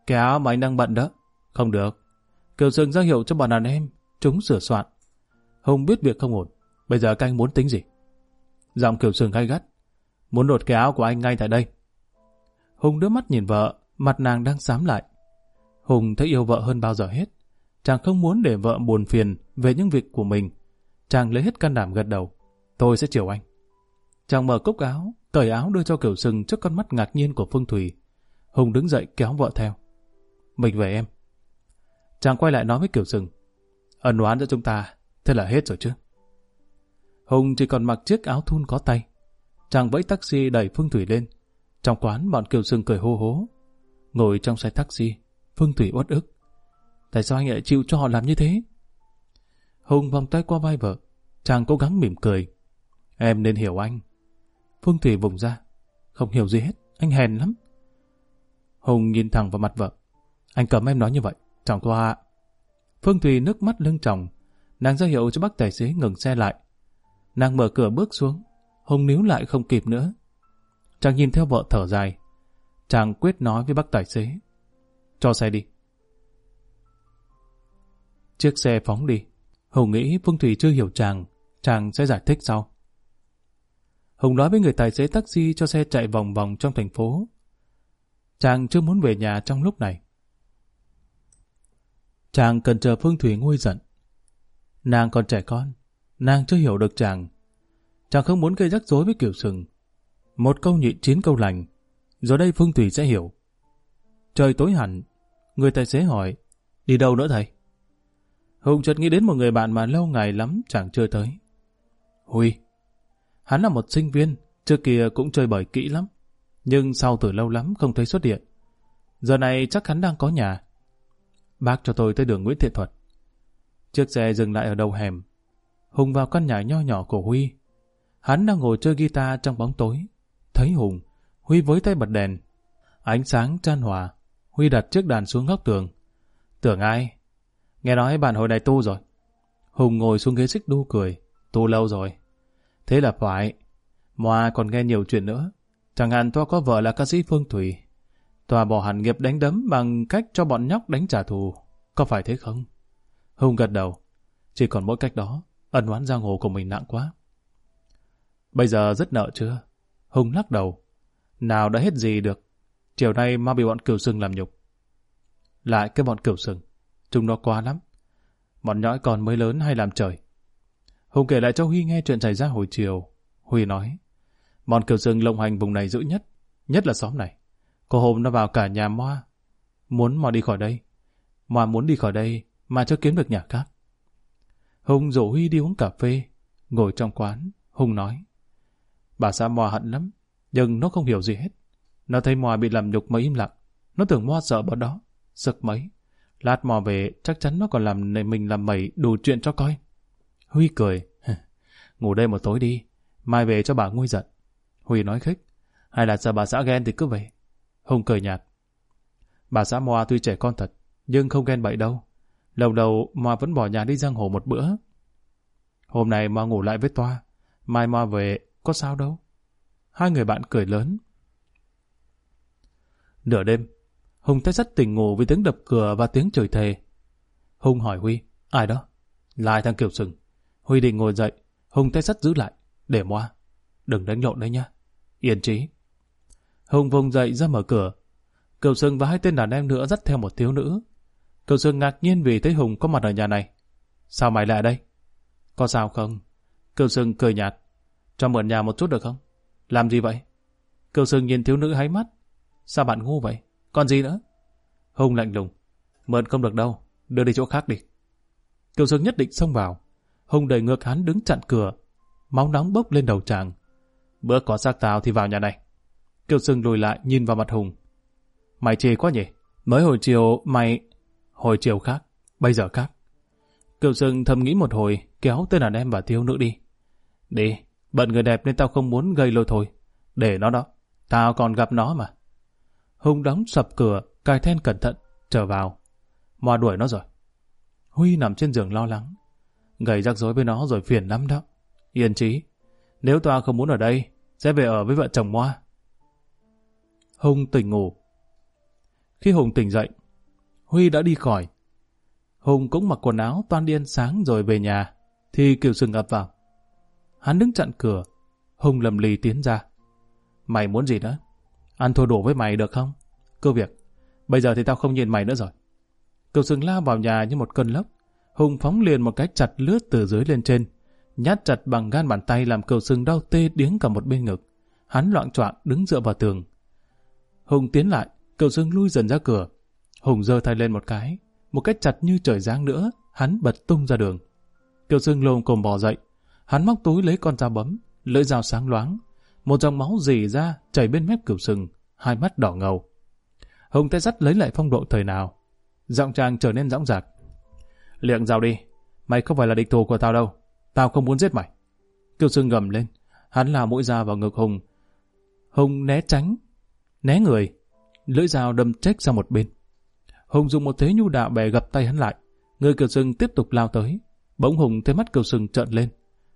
Kéo mà anh đang bận đó. Không được. Kiều Sương ra hiệu cho bọn đàn em. Chúng sửa soạn. Hùng biết việc không ổn. Bây giờ các anh muốn tính gì? Giọng kiểu sừng gay gắt. Muốn đột cái áo của anh ngay tại đây. Hùng đưa mắt nhìn vợ, mặt nàng đang xám lại. Hùng thấy yêu vợ hơn bao giờ hết. Chàng không muốn để vợ buồn phiền về những việc của mình. Chàng lấy hết can đảm gật đầu. Tôi sẽ chiều anh. Chàng mở cúc áo, cởi áo đưa cho kiểu Sừng trước con mắt ngạc nhiên của Phương Thủy. Hùng đứng dậy kéo vợ theo. Mình về em. Chàng quay lại nói với kiểu Sừng. Ẩn oán giữa chúng ta, thế là hết rồi chứ. Hùng chỉ còn mặc chiếc áo thun có tay. Chàng vẫy taxi đẩy Phương Thủy lên. Trong quán bọn Kiều sương cười hô hố. Ngồi trong xe taxi, Phương Thủy uất ức. Tại sao anh lại chịu cho họ làm như thế? Hùng vòng tay qua vai vợ. Chàng cố gắng mỉm cười. Em nên hiểu anh. Phương Thủy vùng ra. Không hiểu gì hết. Anh hèn lắm. Hùng nhìn thẳng vào mặt vợ. Anh cấm em nói như vậy. Chẳng qua... Phương Thủy nước mắt lưng tròng. Nàng ra hiệu cho bác tài xế ngừng xe lại. Nàng mở cửa bước xuống. Hùng níu lại không kịp nữa. Chàng nhìn theo vợ thở dài. Chàng quyết nói với bác tài xế. Cho xe đi. Chiếc xe phóng đi. Hùng nghĩ Phương Thủy chưa hiểu chàng. Chàng sẽ giải thích sau. Hùng nói với người tài xế taxi cho xe chạy vòng vòng trong thành phố. Chàng chưa muốn về nhà trong lúc này. Chàng cần chờ Phương Thủy nguôi giận. Nàng còn trẻ con, nàng chưa hiểu được chàng. Chàng không muốn gây rắc rối với kiểu sừng. Một câu nhị chín câu lành, rồi đây Phương Thủy sẽ hiểu. Trời tối hẳn, người tài xế hỏi, đi đâu nữa thầy? Hùng chợt nghĩ đến một người bạn mà lâu ngày lắm chẳng chưa tới. Huy. Hắn là một sinh viên, trước kia cũng chơi bời kỹ lắm. Nhưng sau từ lâu lắm không thấy xuất hiện. Giờ này chắc hắn đang có nhà. Bác cho tôi tới đường Nguyễn Thiện Thuật. Chiếc xe dừng lại ở đầu hẻm. Hùng vào căn nhà nho nhỏ của Huy. Hắn đang ngồi chơi guitar trong bóng tối. Thấy Hùng, Huy với tay bật đèn. Ánh sáng chan hòa. Huy đặt chiếc đàn xuống góc tường. Tưởng ai? Nghe nói bạn hồi này tu rồi. Hùng ngồi xuống ghế xích đu cười. Tu lâu rồi. Thế là phải. Moa còn nghe nhiều chuyện nữa. Chẳng hạn Toa có vợ là ca sĩ Phương Thủy. Toa bỏ hẳn nghiệp đánh đấm bằng cách cho bọn nhóc đánh trả thù. Có phải thế không? Hùng gật đầu. Chỉ còn mỗi cách đó, ân oán giang hồ của mình nặng quá. Bây giờ rất nợ chưa? Hùng lắc đầu. Nào đã hết gì được. Chiều nay mà bị bọn cửu sừng làm nhục. Lại cái bọn cửu sừng. Chúng nó quá lắm. Bọn nhõi còn mới lớn hay làm trời. Hùng kể lại cho Huy nghe chuyện xảy ra hồi chiều. Huy nói, bọn cửu sừng lộng hành vùng này dữ nhất, nhất là xóm này. Có hôm nó vào cả nhà Moa, muốn Moa đi khỏi đây. Moa muốn đi khỏi đây mà chưa kiếm được nhà khác. Hùng rủ Huy đi uống cà phê, ngồi trong quán, Hùng nói, bà xã Moa hận lắm, nhưng nó không hiểu gì hết. Nó thấy Moa bị làm nhục mà im lặng, nó tưởng Moa sợ bọn đó, sực mấy. Lát Moa về chắc chắn nó còn làm mình làm mẩy đủ chuyện cho coi. Huy cười. Ngủ đây một tối đi, mai về cho bà nguôi giận. Huy nói khích. Hay là sợ bà xã ghen thì cứ về. Hùng cười nhạt. Bà xã Moa tuy trẻ con thật, nhưng không ghen bậy đâu. Lâu đầu Moa vẫn bỏ nhà đi giang hồ một bữa. Hôm nay Moa ngủ lại với Toa. Mai Moa về, có sao đâu. Hai người bạn cười lớn. Nửa đêm, Hùng thấy rất tỉnh ngủ vì tiếng đập cửa và tiếng chửi thề. Hùng hỏi Huy, ai đó? Lại thằng Kiều Sừng. Huy định ngồi dậy, Hùng tay sắt giữ lại. Để moa, đừng đánh lộn đấy nhá. Yên trí. Hùng vùng dậy ra mở cửa. kiều sừng và hai tên đàn em nữa dắt theo một thiếu nữ. Cậu Dương ngạc nhiên vì thấy Hùng có mặt ở nhà này. Sao mày lại đây? Có sao không? Cậu Dương cười nhạt. Cho mượn nhà một chút được không? Làm gì vậy? Cậu Dương nhìn thiếu nữ háy mắt. Sao bạn ngu vậy? Còn gì nữa? Hùng lạnh lùng. Mượn không được đâu. Đưa đi chỗ khác đi. Cậu Dương nhất định xông vào. Hùng đẩy ngược hắn đứng chặn cửa. Máu nóng bốc lên đầu chàng. Bữa có xác tao thì vào nhà này. Kiều sương lùi lại nhìn vào mặt Hùng. Mày chê quá nhỉ? Mới hồi chiều mày... Hồi chiều khác, bây giờ khác. Kiều sương thầm nghĩ một hồi, kéo tên đàn em và thiếu nữ đi. Đi, bận người đẹp nên tao không muốn gây lôi thôi. Để nó đó, tao còn gặp nó mà. Hùng đóng sập cửa, cài then cẩn thận, trở vào. Moa đuổi nó rồi. Huy nằm trên giường lo lắng. Gầy rắc rối với nó rồi phiền lắm đó. Yên trí, nếu tao không muốn ở đây, sẽ về ở với vợ chồng Moa. Hùng tỉnh ngủ. Khi Hùng tỉnh dậy, Huy đã đi khỏi. Hùng cũng mặc quần áo toan điên sáng rồi về nhà, thì Kiều Sừng ập vào. Hắn đứng chặn cửa, Hùng lầm lì tiến ra. Mày muốn gì nữa? Ăn thua đủ với mày được không? Cơ việc, bây giờ thì tao không nhìn mày nữa rồi. Kiều Sừng lao vào nhà như một cơn lốc. Hùng phóng liền một cái chặt lướt từ dưới lên trên, nhát chặt bằng gan bàn tay làm Kiều Sừng đau tê điếng cả một bên ngực. Hắn loạn choạng đứng dựa vào tường. Hùng tiến lại, Kiều Sừng lui dần ra cửa. Hùng giơ tay lên một cái, một cái chặt như trời giáng nữa, hắn bật tung ra đường. Kiều Sương lồm cồm bò dậy, hắn móc túi lấy con dao bấm, lưỡi dao sáng loáng, một dòng máu rỉ ra chảy bên mép Kiều Sừng, hai mắt đỏ ngầu. Hùng tay dắt lấy lại phong độ thời nào, giọng chàng trở nên dõng dạc. Liệng dao đi, mày không phải là địch thù của tao đâu, tao không muốn giết mày. Kiều Sương gầm lên, hắn là mũi dao vào ngực Hùng. Hùng né tránh, né người, lưỡi dao đâm trách sang một bên. Hùng dùng một thế nhu đạo bè gập tay hắn lại. Người Kiều Sừng tiếp tục lao tới. Bỗng Hùng thấy mắt Kiều Sừng trợn lên.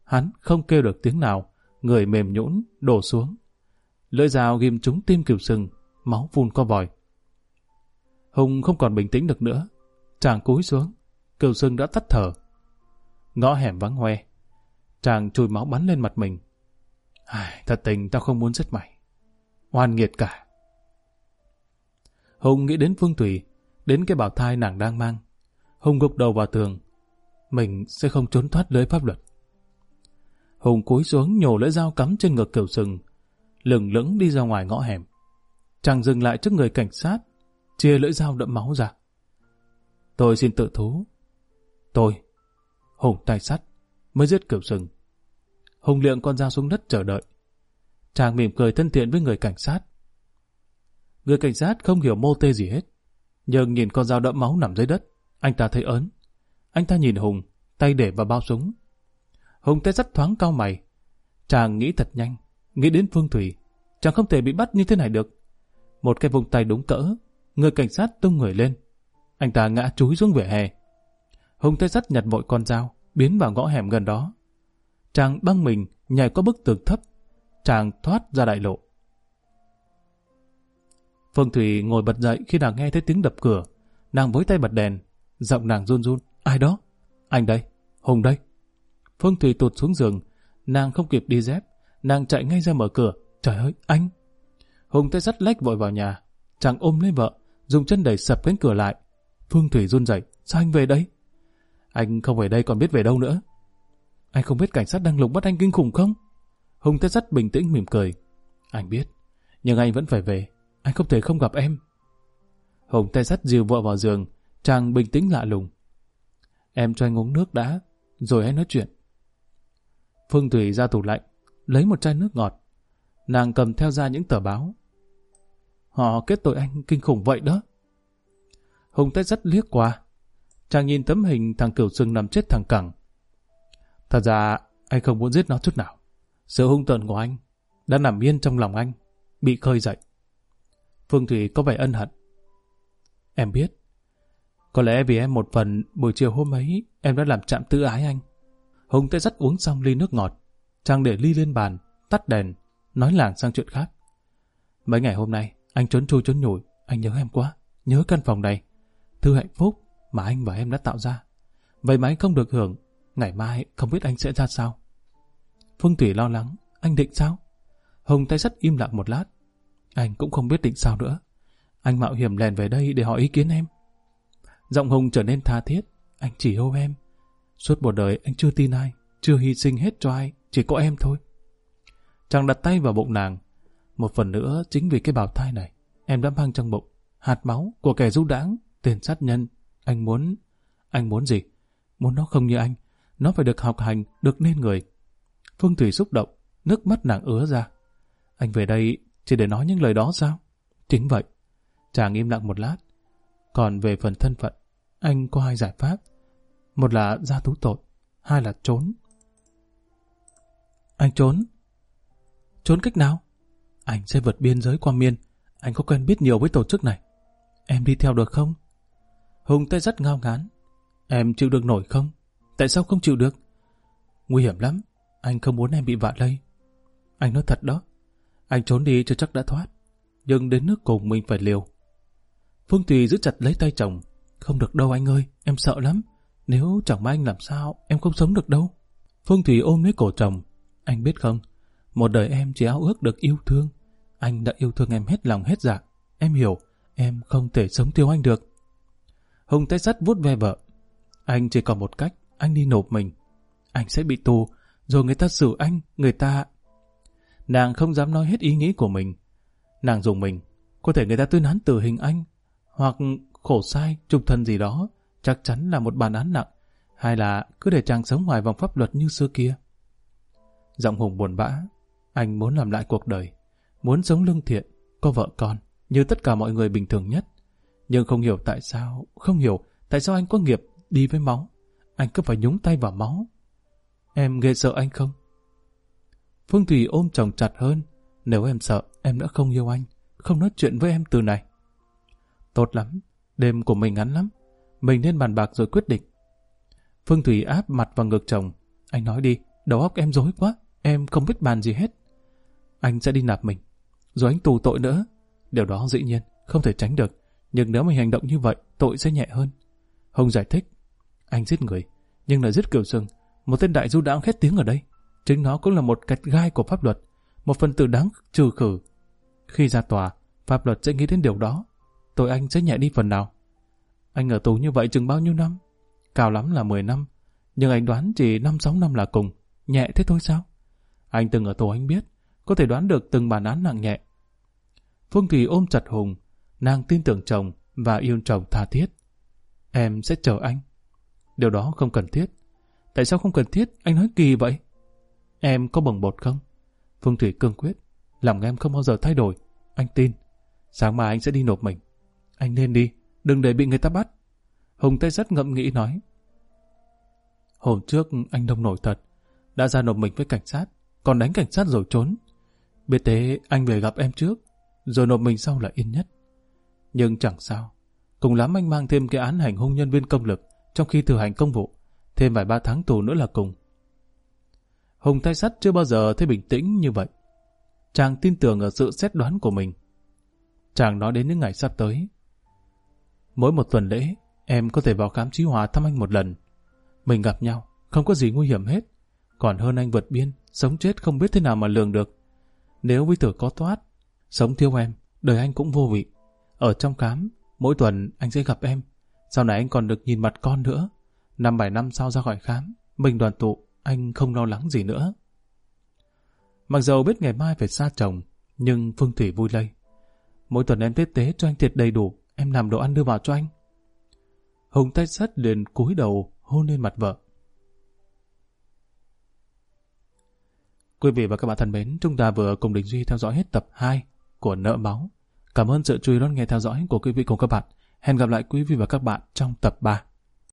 Hắn không kêu được tiếng nào, người mềm nhũn đổ xuống. Lưỡi dao ghim trúng tim Kiều Sừng, máu phun co vòi. Hùng không còn bình tĩnh được nữa. Chàng cúi xuống, Kiều Sừng đã tắt thở. Ngõ hẻm vắng hoe. Chàng chùi máu bắn lên mặt mình. Ai, thật tình tao không muốn giết mày. Oan nghiệt cả. Hùng nghĩ đến Phương Thủy, đến cái bảo thai nàng đang mang. Hùng gục đầu vào tường. Mình sẽ không trốn thoát lưới pháp luật. Hùng cúi xuống nhổ lưỡi dao cắm trên ngực kiểu sừng, lừng lững đi ra ngoài ngõ hẻm. Chàng dừng lại trước người cảnh sát, chia lưỡi dao đậm máu ra. Tôi xin tự thú. Tôi, Hùng tay sắt, mới giết kiểu sừng. Hùng liệng con dao xuống đất chờ đợi. Chàng mỉm cười thân thiện với người cảnh sát. Người cảnh sát không hiểu mô tê gì hết. Nhưng nhìn con dao đẫm máu nằm dưới đất, anh ta thấy ớn. Anh ta nhìn Hùng, tay để vào bao súng. Hùng tay rất thoáng cao mày. Chàng nghĩ thật nhanh, nghĩ đến Phương Thủy. Chàng không thể bị bắt như thế này được. Một cái vùng tay đúng cỡ, người cảnh sát tung người lên. Anh ta ngã chúi xuống vỉa hè. Hùng tay sắt nhặt vội con dao, biến vào ngõ hẻm gần đó. Chàng băng mình, nhảy qua bức tường thấp. Chàng thoát ra đại lộ. Phương Thủy ngồi bật dậy khi nàng nghe thấy tiếng đập cửa. Nàng với tay bật đèn, giọng nàng run run. Ai đó? Anh đây, Hùng đây. Phương Thủy tụt xuống giường, nàng không kịp đi dép, nàng chạy ngay ra mở cửa. Trời ơi, anh! Hùng tay sắt lách vội vào nhà, chàng ôm lấy vợ, dùng chân đẩy sập cánh cửa lại. Phương Thủy run rẩy, sao anh về đây? Anh không về đây còn biết về đâu nữa. Anh không biết cảnh sát đang lục bắt anh kinh khủng không? Hùng tay sắt bình tĩnh mỉm cười. Anh biết, nhưng anh vẫn phải về. Anh không thể không gặp em. Hùng tay sắt dìu vợ vào giường, chàng bình tĩnh lạ lùng. Em cho anh uống nước đã, rồi hãy nói chuyện. Phương Thủy ra tủ lạnh, lấy một chai nước ngọt. Nàng cầm theo ra những tờ báo. Họ kết tội anh kinh khủng vậy đó. Hùng tay rất liếc qua. Chàng nhìn tấm hình thằng Cửu Sưng nằm chết thằng cẳng. Thật ra, anh không muốn giết nó chút nào. Sự hung tợn của anh đã nằm yên trong lòng anh, bị khơi dậy. Phương Thủy có vẻ ân hận. Em biết. Có lẽ vì em một phần buổi chiều hôm ấy em đã làm chạm tự ái anh. Hùng tay dắt uống xong ly nước ngọt. Trang để ly lên bàn, tắt đèn, nói làng sang chuyện khác. Mấy ngày hôm nay, anh trốn chui trốn nhủi, anh nhớ em quá, nhớ căn phòng này. Thư hạnh phúc mà anh và em đã tạo ra. Vậy mà anh không được hưởng, ngày mai không biết anh sẽ ra sao. Phương Thủy lo lắng, anh định sao? Hùng tay sắt im lặng một lát, anh cũng không biết định sao nữa. Anh mạo hiểm lèn về đây để hỏi ý kiến em. Giọng Hùng trở nên tha thiết. Anh chỉ yêu em. Suốt một đời anh chưa tin ai, chưa hy sinh hết cho ai, chỉ có em thôi. Chàng đặt tay vào bụng nàng. Một phần nữa chính vì cái bào thai này, em đã mang trong bụng hạt máu của kẻ du đãng, tiền sát nhân. Anh muốn... Anh muốn gì? Muốn nó không như anh. Nó phải được học hành, được nên người. Phương Thủy xúc động, nước mắt nàng ứa ra. Anh về đây chỉ để nói những lời đó sao? Chính vậy. Chàng im lặng một lát. Còn về phần thân phận, anh có hai giải pháp. Một là ra thú tội, hai là trốn. Anh trốn? Trốn cách nào? Anh sẽ vượt biên giới qua miên. Anh có quen biết nhiều với tổ chức này. Em đi theo được không? Hùng tay rất ngao ngán. Em chịu được nổi không? Tại sao không chịu được? Nguy hiểm lắm. Anh không muốn em bị vạ lây. Anh nói thật đó. Anh trốn đi chưa chắc đã thoát, nhưng đến nước cùng mình phải liều. Phương Thùy giữ chặt lấy tay chồng. Không được đâu anh ơi, em sợ lắm. Nếu chẳng may anh làm sao, em không sống được đâu. Phương Thùy ôm lấy cổ chồng. Anh biết không, một đời em chỉ ao ước được yêu thương. Anh đã yêu thương em hết lòng hết dạ. Em hiểu, em không thể sống thiếu anh được. Hùng tay sắt vuốt ve vợ. Anh chỉ còn một cách, anh đi nộp mình. Anh sẽ bị tù, rồi người ta xử anh, người ta... Nàng không dám nói hết ý nghĩ của mình. Nàng dùng mình, có thể người ta tuyên án tử hình anh, hoặc khổ sai, trục thân gì đó, chắc chắn là một bản án nặng, hay là cứ để chàng sống ngoài vòng pháp luật như xưa kia. Giọng Hùng buồn bã, anh muốn làm lại cuộc đời, muốn sống lương thiện, có vợ con, như tất cả mọi người bình thường nhất. Nhưng không hiểu tại sao, không hiểu tại sao anh có nghiệp đi với máu. Anh cứ phải nhúng tay vào máu. Em ghê sợ anh không? Phương Thủy ôm chồng chặt hơn. Nếu em sợ, em đã không yêu anh, không nói chuyện với em từ này. Tốt lắm, đêm của mình ngắn lắm. Mình nên bàn bạc rồi quyết định. Phương Thủy áp mặt vào ngực chồng. Anh nói đi, đầu óc em dối quá, em không biết bàn gì hết. Anh sẽ đi nạp mình, rồi anh tù tội nữa. Điều đó dĩ nhiên, không thể tránh được. Nhưng nếu mình hành động như vậy, tội sẽ nhẹ hơn. Hồng giải thích, anh giết người, nhưng là giết kiểu sừng. Một tên đại du đãng khét tiếng ở đây. Chính nó cũng là một cạch gai của pháp luật, một phần tử đáng trừ khử. Khi ra tòa, pháp luật sẽ nghĩ đến điều đó. Tội anh sẽ nhẹ đi phần nào. Anh ở tù như vậy chừng bao nhiêu năm? Cao lắm là 10 năm, nhưng anh đoán chỉ 5-6 năm là cùng. Nhẹ thế thôi sao? Anh từng ở tù anh biết, có thể đoán được từng bản án nặng nhẹ. Phương Thủy ôm chặt Hùng, nàng tin tưởng chồng và yêu chồng tha thiết. Em sẽ chờ anh. Điều đó không cần thiết. Tại sao không cần thiết? Anh nói kỳ vậy. Em có bồng bột không? Phương Thủy cương quyết. Lòng em không bao giờ thay đổi. Anh tin. Sáng mai anh sẽ đi nộp mình. Anh nên đi. Đừng để bị người ta bắt. Hùng Tây rất ngậm nghĩ nói. Hôm trước anh đông nổi thật. Đã ra nộp mình với cảnh sát. Còn đánh cảnh sát rồi trốn. Biết thế anh về gặp em trước. Rồi nộp mình sau là yên nhất. Nhưng chẳng sao. Cùng lắm anh mang thêm cái án hành hung nhân viên công lực trong khi thực hành công vụ. Thêm vài ba tháng tù nữa là cùng. Hùng tay sắt chưa bao giờ thấy bình tĩnh như vậy. Chàng tin tưởng ở sự xét đoán của mình. Chàng nói đến những ngày sắp tới. Mỗi một tuần lễ, em có thể vào khám trí hòa thăm anh một lần. Mình gặp nhau, không có gì nguy hiểm hết. Còn hơn anh vượt biên, sống chết không biết thế nào mà lường được. Nếu với tử có thoát, sống thiếu em, đời anh cũng vô vị. Ở trong khám, mỗi tuần anh sẽ gặp em. Sau này anh còn được nhìn mặt con nữa. Năm bảy năm sau ra khỏi khám, mình đoàn tụ, anh không lo lắng gì nữa. Mặc dầu biết ngày mai phải xa chồng, nhưng Phương Thủy vui lây. Mỗi tuần em tiết tế cho anh thiệt đầy đủ, em làm đồ ăn đưa vào cho anh. Hùng tay sắt liền cúi đầu hôn lên mặt vợ. Quý vị và các bạn thân mến, chúng ta vừa cùng Đình Duy theo dõi hết tập 2 của Nợ Máu. Cảm ơn sự chú ý đón nghe theo dõi của quý vị cùng các bạn. Hẹn gặp lại quý vị và các bạn trong tập 3.